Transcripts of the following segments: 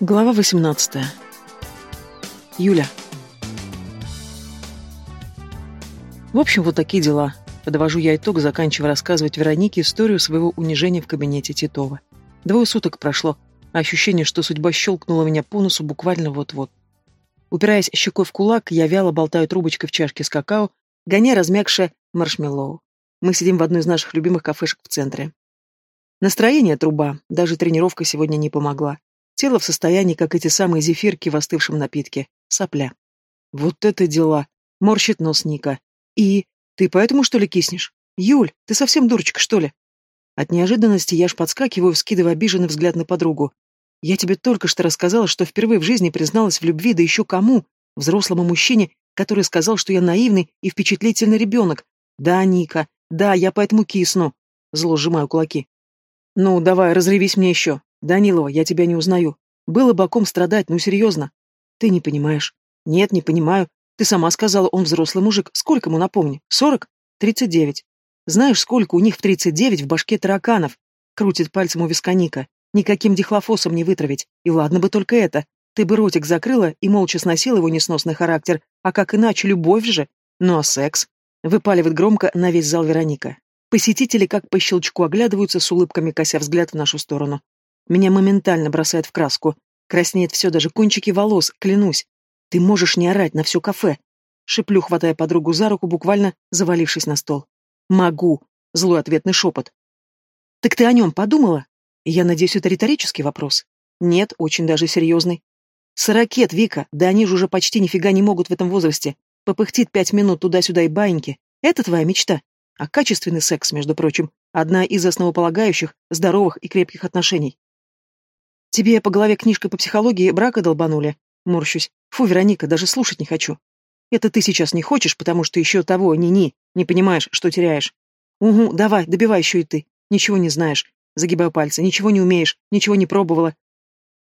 Глава 18. Юля. В общем, вот такие дела. Подвожу я итог, заканчивая рассказывать Веронике историю своего унижения в кабинете Титова. Двое суток прошло, а ощущение, что судьба щелкнула меня по носу буквально вот-вот. Упираясь щекой в кулак, я вяло болтаю трубочкой в чашке с какао, гоняя размягшее маршмеллоу. Мы сидим в одной из наших любимых кафешек в центре. Настроение труба, даже тренировка сегодня не помогла. Тело в состоянии, как эти самые зефирки в остывшем напитке. Сопля. Вот это дела. Морщит нос Ника. И? Ты поэтому, что ли, киснешь? Юль, ты совсем дурочка, что ли? От неожиданности я аж подскакиваю, вскидывая обиженный взгляд на подругу. Я тебе только что рассказала, что впервые в жизни призналась в любви, да еще кому? Взрослому мужчине, который сказал, что я наивный и впечатлительный ребенок. Да, Ника, да, я поэтому кисну. Зло сжимаю кулаки. Ну, давай, разревись мне еще. Данилова, я тебя не узнаю. Было боком страдать, ну серьезно. Ты не понимаешь. Нет, не понимаю. Ты сама сказала, он взрослый мужик. Сколько ему, напомни? Сорок? Тридцать девять. Знаешь, сколько у них в тридцать девять в башке тараканов? Крутит пальцем у виска Ника. Никаким дихлофосом не вытравить. И ладно бы только это. Ты бы ротик закрыла и молча сносила его несносный характер. А как иначе, любовь же? Ну а секс? Выпаливает громко на весь зал Вероника. Посетители как по щелчку оглядываются с улыбками, кося взгляд в нашу сторону. Меня моментально бросает в краску. Краснеет все, даже кончики волос, клянусь. Ты можешь не орать на все кафе. Шиплю, хватая подругу за руку, буквально завалившись на стол. Могу. Злой ответный шепот. Так ты о нем подумала? Я надеюсь, это риторический вопрос. Нет, очень даже серьезный. Сорокет, Вика, да они же уже почти нифига не могут в этом возрасте. Попыхтит пять минут туда-сюда и баиньки. Это твоя мечта. А качественный секс, между прочим, одна из основополагающих, здоровых и крепких отношений. Тебе по голове книжкой по психологии брака долбанули? Морщусь. Фу, Вероника, даже слушать не хочу. Это ты сейчас не хочешь, потому что еще того, ни-ни, не понимаешь, что теряешь. Угу, давай, добивай еще и ты. Ничего не знаешь. Загибаю пальцы. Ничего не умеешь, ничего не пробовала.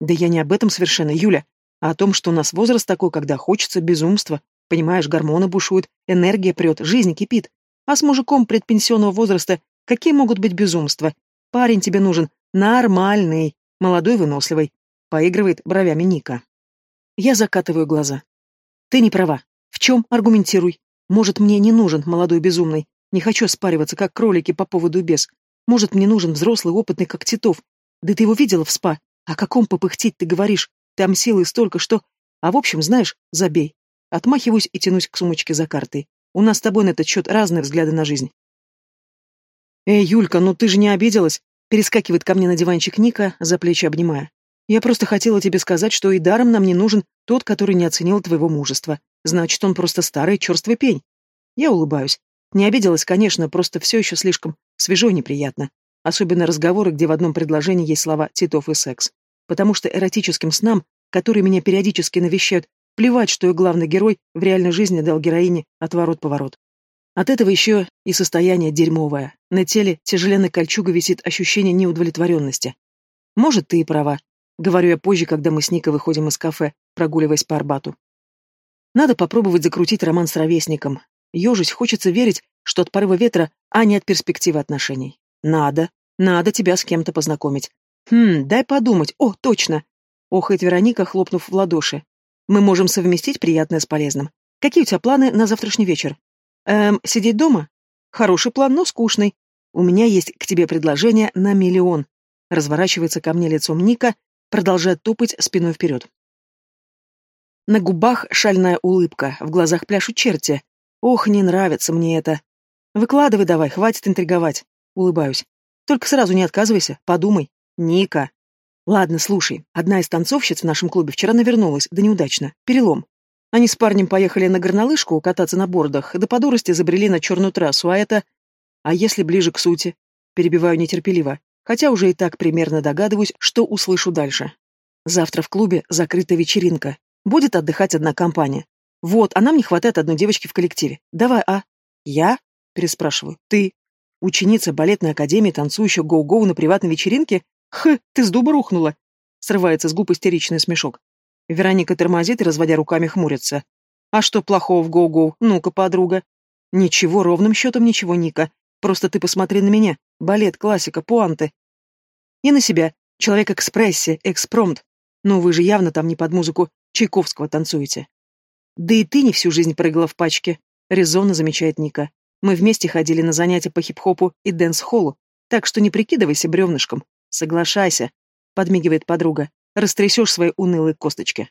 Да я не об этом совершенно, Юля, а о том, что у нас возраст такой, когда хочется безумства. Понимаешь, гормоны бушуют, энергия прет, жизнь кипит. А с мужиком предпенсионного возраста какие могут быть безумства? Парень тебе нужен нормальный, молодой, выносливый. Поигрывает бровями Ника. Я закатываю глаза. Ты не права. В чем? Аргументируй. Может, мне не нужен молодой безумный. Не хочу спариваться, как кролики по поводу без. Может, мне нужен взрослый, опытный, как Титов. Да ты его видела в спа. О каком попыхтеть ты говоришь? Там силы столько, что... А в общем, знаешь, забей. Отмахиваюсь и тянусь к сумочке за картой. У нас с тобой на этот счет разные взгляды на жизнь. Эй, Юлька, ну ты же не обиделась? Перескакивает ко мне на диванчик Ника, за плечи обнимая. Я просто хотела тебе сказать, что и даром нам не нужен тот, который не оценил твоего мужества. Значит, он просто старый черствый пень. Я улыбаюсь. Не обиделась, конечно, просто все еще слишком свежо и неприятно. Особенно разговоры, где в одном предложении есть слова «Титов» и «секс». Потому что эротическим снам, которые меня периодически навещают, плевать, что и главный герой в реальной жизни дал героине отворот-поворот. От этого еще и состояние дерьмовое. На теле тяжеленной кольчуга висит ощущение неудовлетворенности. Может, ты и права. Говорю я позже, когда мы с Никой выходим из кафе, прогуливаясь по Арбату. Надо попробовать закрутить роман с ровесником. Ежись, хочется верить, что от порыва ветра, а не от перспективы отношений. Надо. Надо тебя с кем-то познакомить. Хм, дай подумать. О, точно. Охает Вероника, хлопнув в ладоши. Мы можем совместить приятное с полезным. Какие у тебя планы на завтрашний вечер? Эм, сидеть дома? Хороший план, но скучный. У меня есть к тебе предложение на миллион. Разворачивается ко мне лицом Ника, продолжает тупать спиной вперед. На губах шальная улыбка, в глазах пляшут черти. Ох, не нравится мне это. Выкладывай давай, хватит интриговать. Улыбаюсь. Только сразу не отказывайся, подумай. Ника. Ладно, слушай, одна из танцовщиц в нашем клубе вчера навернулась, да неудачно. Перелом. Они с парнем поехали на горнолыжку кататься на бордах, да по дурости забрели на черную трассу, а это... А если ближе к сути? Перебиваю нетерпеливо, хотя уже и так примерно догадываюсь, что услышу дальше. Завтра в клубе закрытая вечеринка. Будет отдыхать одна компания. Вот, а нам не хватает одной девочки в коллективе. Давай, а? Я? Переспрашиваю. Ты? Ученица балетной академии, танцующая гоу-гоу на приватной вечеринке? Х, ты с дуба рухнула. Срывается с губ истеричный смешок. Вероника тормозит и, разводя руками, хмурится. «А что плохого в гоу-гоу? Ну-ка, подруга». «Ничего, ровным счетом ничего, Ника. Просто ты посмотри на меня. Балет, классика, пуанты». «И на себя. Человек экспрессия, экспромт. Ну, вы же явно там не под музыку Чайковского танцуете. Да и ты не всю жизнь прыгала в пачке, резонно замечает Ника. Мы вместе ходили на занятия по хип-хопу и дэнс-холлу, так что не прикидывайся бревнышком. Соглашайся, подмигивает подруга. Растрясешь свои унылые косточки.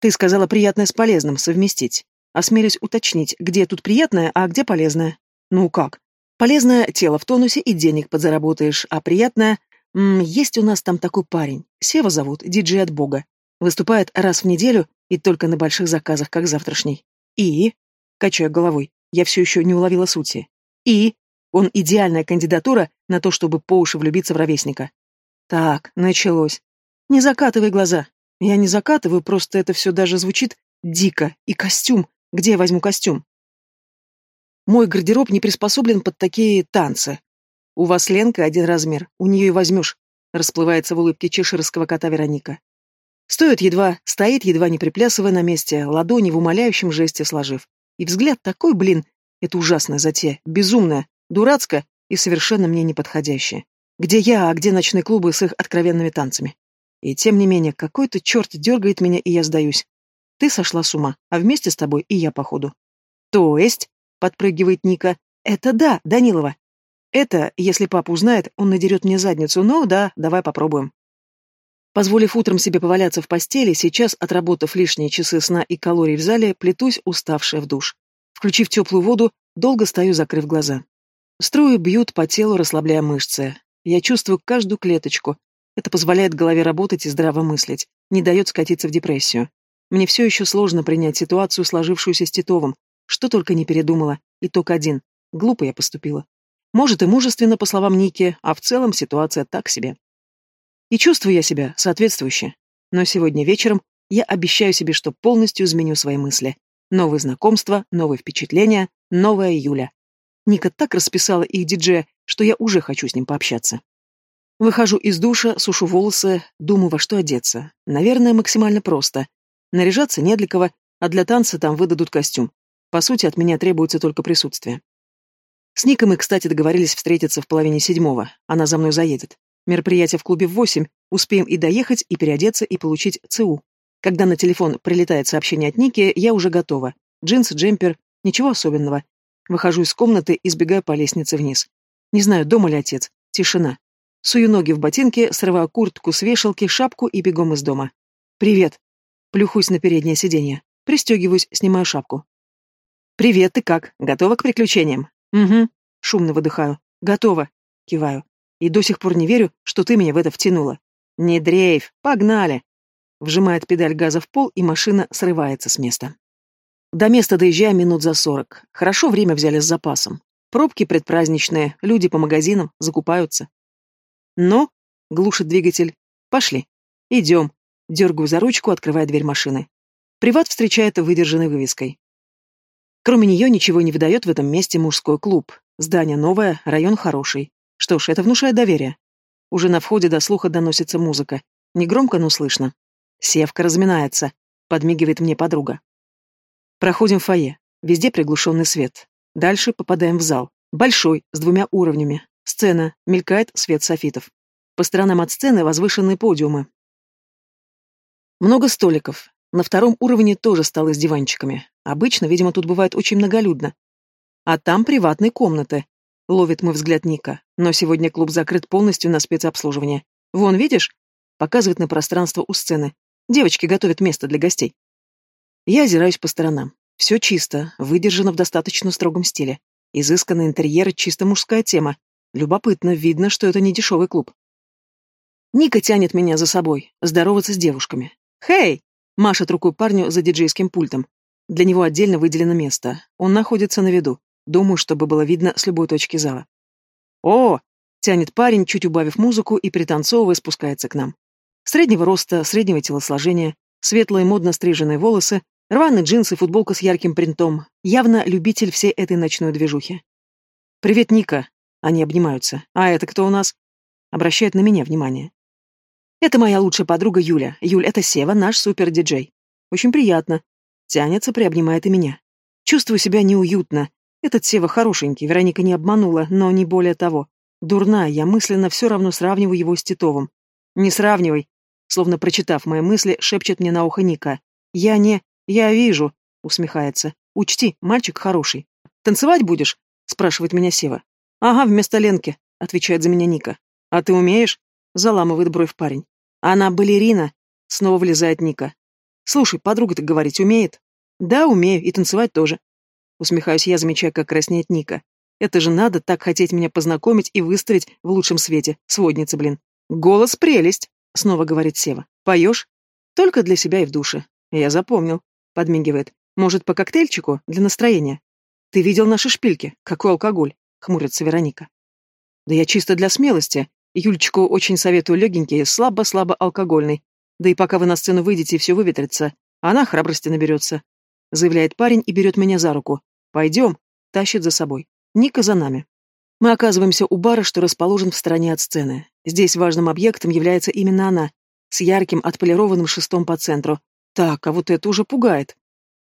Ты сказала приятное с полезным совместить. Осмелюсь уточнить, где тут приятное, а где полезное. Ну как? Полезное тело в тонусе и денег подзаработаешь, а приятное... М -м, есть у нас там такой парень. Сева зовут, диджей от бога. Выступает раз в неделю и только на больших заказах, как завтрашний. И... Качаю головой. Я все еще не уловила сути. И... Он идеальная кандидатура на то, чтобы по уши влюбиться в ровесника. Так, началось. Не закатывай глаза. Я не закатываю, просто это все даже звучит дико. И костюм. Где я возьму костюм? Мой гардероб не приспособлен под такие танцы. У вас Ленка один размер, у нее и возьмешь. Расплывается в улыбке чеширского кота Вероника. Стоит едва, стоит едва не приплясывая на месте, ладони в умоляющем жесте сложив. И взгляд такой, блин, это ужасная затея, безумная, дурацкая и совершенно мне неподходящая. Где я, а где ночные клубы с их откровенными танцами? И тем не менее, какой-то черт дергает меня, и я сдаюсь. Ты сошла с ума, а вместе с тобой и я, походу. То есть, подпрыгивает Ника, это да, Данилова. Это, если папа узнает, он надерет мне задницу, но да, давай попробуем. Позволив утром себе поваляться в постели, сейчас, отработав лишние часы сна и калорий в зале, плетусь, уставшая в душ. Включив теплую воду, долго стою, закрыв глаза. Струи бьют по телу, расслабляя мышцы. Я чувствую каждую клеточку, это позволяет голове работать и здраво мыслить, не дает скатиться в депрессию. Мне все еще сложно принять ситуацию, сложившуюся с Титовым. Что только не передумала. Итог один. Глупо я поступила. Может и мужественно, по словам Ники, а в целом ситуация так себе. И чувствую я себя соответствующе. Но сегодня вечером я обещаю себе, что полностью изменю свои мысли. Новые знакомства, новые впечатления, новая Юля. Ника так расписала их диджея, что я уже хочу с ним пообщаться. Выхожу из душа, сушу волосы, думаю, во что одеться. Наверное, максимально просто. Наряжаться не для кого, а для танца там выдадут костюм. По сути, от меня требуется только присутствие. С Никой мы, кстати, договорились встретиться в половине седьмого. Она за мной заедет. Мероприятие в клубе в восемь. Успеем и доехать, и переодеться, и получить ЦУ. Когда на телефон прилетает сообщение от Ники, я уже готова. Джинсы, джемпер, ничего особенного. Выхожу из комнаты и сбегаю по лестнице вниз. Не знаю, дома ли отец. Тишина. Сую ноги в ботинки, срываю куртку с вешалки, шапку и бегом из дома. «Привет!» Плюхусь на переднее сиденье. Пристегиваюсь, снимаю шапку. «Привет, ты как? Готова к приключениям?» «Угу». Шумно выдыхаю. «Готова». Киваю. И до сих пор не верю, что ты меня в это втянула. «Не дрейф, погнали!» Вжимает педаль газа в пол, и машина срывается с места. До места доезжаем минут за сорок. Хорошо время взяли с запасом. Пробки предпраздничные, люди по магазинам закупаются. «Ну?» — глушит двигатель. «Пошли. Идем». Дергаю за ручку, открывая дверь машины. Приват встречает выдержанной вывеской. Кроме нее ничего не выдает в этом месте мужской клуб. Здание новое, район хороший. Что ж, это внушает доверие. Уже на входе до слуха доносится музыка. Негромко, но слышно. Севка разминается. Подмигивает мне подруга. Проходим в фойе. Везде приглушенный свет. Дальше попадаем в зал. Большой, с двумя уровнями. Сцена. Мелькает свет софитов. По сторонам от сцены возвышенные подиумы. Много столиков. На втором уровне тоже столы с диванчиками. Обычно, видимо, тут бывает очень многолюдно. А там приватные комнаты. Ловит мой взгляд Ника. Но сегодня клуб закрыт полностью на спецобслуживание. Вон, видишь? Показывает на пространство у сцены. Девочки готовят место для гостей. Я озираюсь по сторонам. Все чисто, выдержано в достаточно строгом стиле. Изысканный интерьер, чисто мужская тема. Любопытно, видно, что это не дешевый клуб. Ника тянет меня за собой, здороваться с девушками. «Хей!» — машет рукой парню за диджейским пультом. Для него отдельно выделено место. Он находится на виду. Думаю, чтобы было видно с любой точки зала. «О!» — тянет парень, чуть убавив музыку и пританцовывая спускается к нам. Среднего роста, среднего телосложения, светлые модно стриженные волосы, рваные джинсы, футболка с ярким принтом. Явно любитель всей этой ночной движухи. «Привет, Ника!» Они обнимаются. «А это кто у нас?» Обращает на меня внимание. «Это моя лучшая подруга Юля. Юль, это Сева, наш супер-диджей. Очень приятно». Тянется, приобнимает и меня. Чувствую себя неуютно. Этот Сева хорошенький, Вероника не обманула, но не более того. Дурная, я мысленно все равно сравниваю его с Титовым. «Не сравнивай!» Словно прочитав мои мысли, шепчет мне на ухо Ника. «Я не... Я вижу», — усмехается. «Учти, мальчик хороший». «Танцевать будешь?» — спрашивает меня Сева. «Ага, вместо Ленки», — отвечает за меня Ника. «А ты умеешь?» — заламывает бровь парень. «Она балерина», — снова влезает Ника. «Слушай, подруга-то говорить умеет?» «Да, умею, и танцевать тоже». Усмехаюсь я, замечая, как краснеет Ника. Это же надо так хотеть меня познакомить и выставить в лучшем свете. Сводница, блин. «Голос прелесть», — снова говорит Сева. «Поешь?» «Только для себя и в душе». «Я запомнил», — подмигивает. «Может, по коктейльчику? Для настроения?» «Ты видел наши шпильки? Какой алкоголь?» — хмурится Вероника. «Да я чисто для смелости. Юльчику очень советую легенький, слабо-слабо алкогольный. Да и пока вы на сцену выйдете, все выветрится. Она храбрости наберется», — заявляет парень и берет меня за руку. «Пойдем», — тащит за собой. Ника за нами. Мы оказываемся у бара, что расположен в стороне от сцены. Здесь важным объектом является именно она, с ярким отполированным шестом по центру. Так, а вот это уже пугает.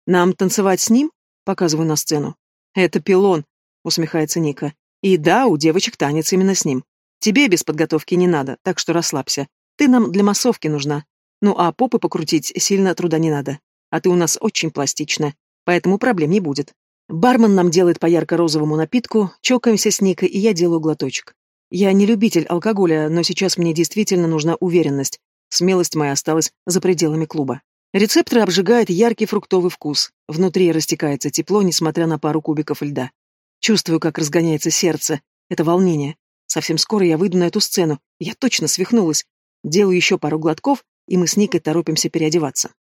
Нам танцевать с ним? Показываю на сцену. Это пилон, усмехается Ника. И да, у девочек танец именно с ним. Тебе без подготовки не надо, так что расслабься. Ты нам для массовки нужна. Ну а попы покрутить сильно труда не надо. А ты у нас очень пластичная, поэтому проблем не будет. Бармен нам делает по ярко-розовому напитку, чокаемся с Никой, и я делаю глоточек. Я не любитель алкоголя, но сейчас мне действительно нужна уверенность. Смелость моя осталась за пределами клуба. Рецепторы обжигает яркий фруктовый вкус. Внутри растекается тепло, несмотря на пару кубиков льда. Чувствую, как разгоняется сердце. Это волнение. Совсем скоро я выйду на эту сцену. Я точно свихнулась. Делаю еще пару глотков, и мы с Никой торопимся переодеваться.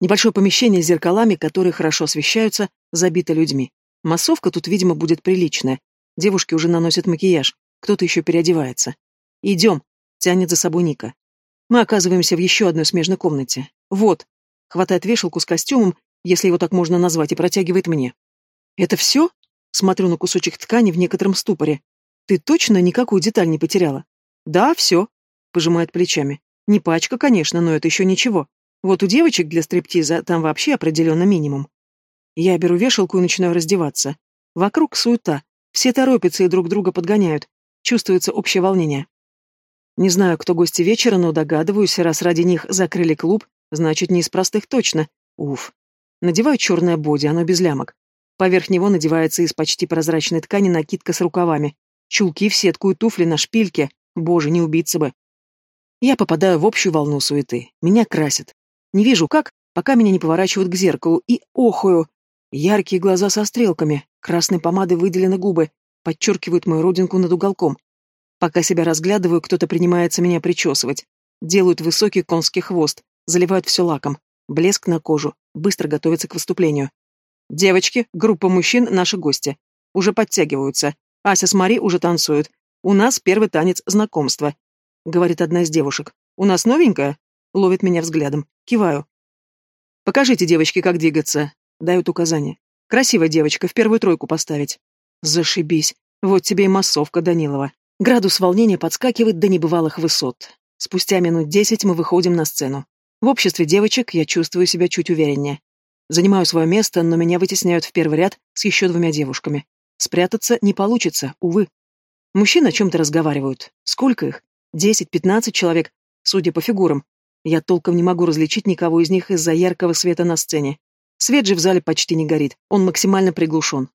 Небольшое помещение с зеркалами, которые хорошо освещаются, забито людьми. Массовка тут, видимо, будет приличная. Девушки уже наносят макияж, кто-то еще переодевается. «Идем», — тянет за собой Ника. Мы оказываемся в еще одной смежной комнате. Вот. Хватает вешалку с костюмом, если его так можно назвать, и протягивает мне. «Это все?» Смотрю на кусочек ткани в некотором ступоре. «Ты точно никакую деталь не потеряла?» «Да, все», — пожимает плечами. «Не пачка, конечно, но это еще ничего. Вот у девочек для стриптиза там вообще определенно минимум. Я беру вешалку и начинаю раздеваться. Вокруг суета. Все торопятся и друг друга подгоняют. Чувствуется общее волнение. Не знаю, кто гости вечера, но догадываюсь, раз ради них закрыли клуб, значит, не из простых точно. Уф. Надеваю черное боди, оно без лямок. Поверх него надевается из почти прозрачной ткани накидка с рукавами. Чулки в сетку и туфли на шпильке. Боже, не убиться бы. Я попадаю в общую волну суеты. Меня красят. Не вижу как, пока меня не поворачивают к зеркалу, и охую. Яркие глаза со стрелками, красной помадой выделены губы, подчеркивают мою родинку над уголком. Пока себя разглядываю, кто-то принимается меня причесывать. Делают высокий конский хвост, заливают все лаком. Блеск на кожу, быстро готовятся к выступлению. Девочки, группа мужчин, наши гости. Уже подтягиваются. Ася с Мари уже танцуют. У нас первый танец знакомства. Говорит одна из девушек. У нас новенькая? Ловит меня взглядом. Киваю. «Покажите девочке, как двигаться», — дают указания. «Красивая девочка, в первую тройку поставить». «Зашибись. Вот тебе и массовка, Данилова». Градус волнения подскакивает до небывалых высот. Спустя минут десять мы выходим на сцену. В обществе девочек я чувствую себя чуть увереннее. Занимаю свое место, но меня вытесняют в первый ряд с еще двумя девушками. Спрятаться не получится, увы. Мужчины о чем-то разговаривают. Сколько их? Десять, пятнадцать человек, судя по фигурам. Я толком не могу различить никого из них из-за яркого света на сцене. Свет же в зале почти не горит, он максимально приглушен.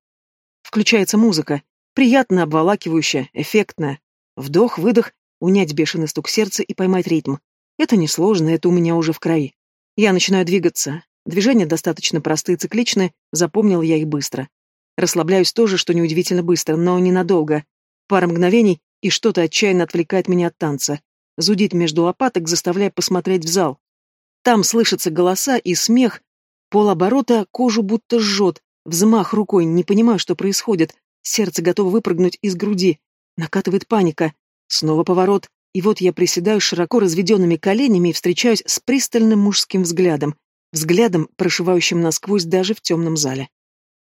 Включается музыка, приятно обволакивающая, эффектная. Вдох, выдох, унять бешеный стук сердца и поймать ритм. Это несложно, это у меня уже в крови. Я начинаю двигаться. Движения достаточно простые, цикличные, запомнил я их быстро. Расслабляюсь тоже, что неудивительно быстро, но ненадолго. Пара мгновений, и что-то отчаянно отвлекает меня от танца зудит между лопаток, заставляя посмотреть в зал. Там слышатся голоса и смех. Полоборота кожу будто жжет. Взмах рукой, не понимаю, что происходит. Сердце готово выпрыгнуть из груди. Накатывает паника. Снова поворот. И вот я приседаю широко разведенными коленями и встречаюсь с пристальным мужским взглядом. Взглядом, прошивающим насквозь даже в темном зале.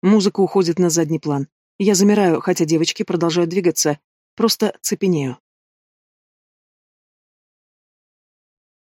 Музыка уходит на задний план. Я замираю, хотя девочки продолжают двигаться. Просто цепенею.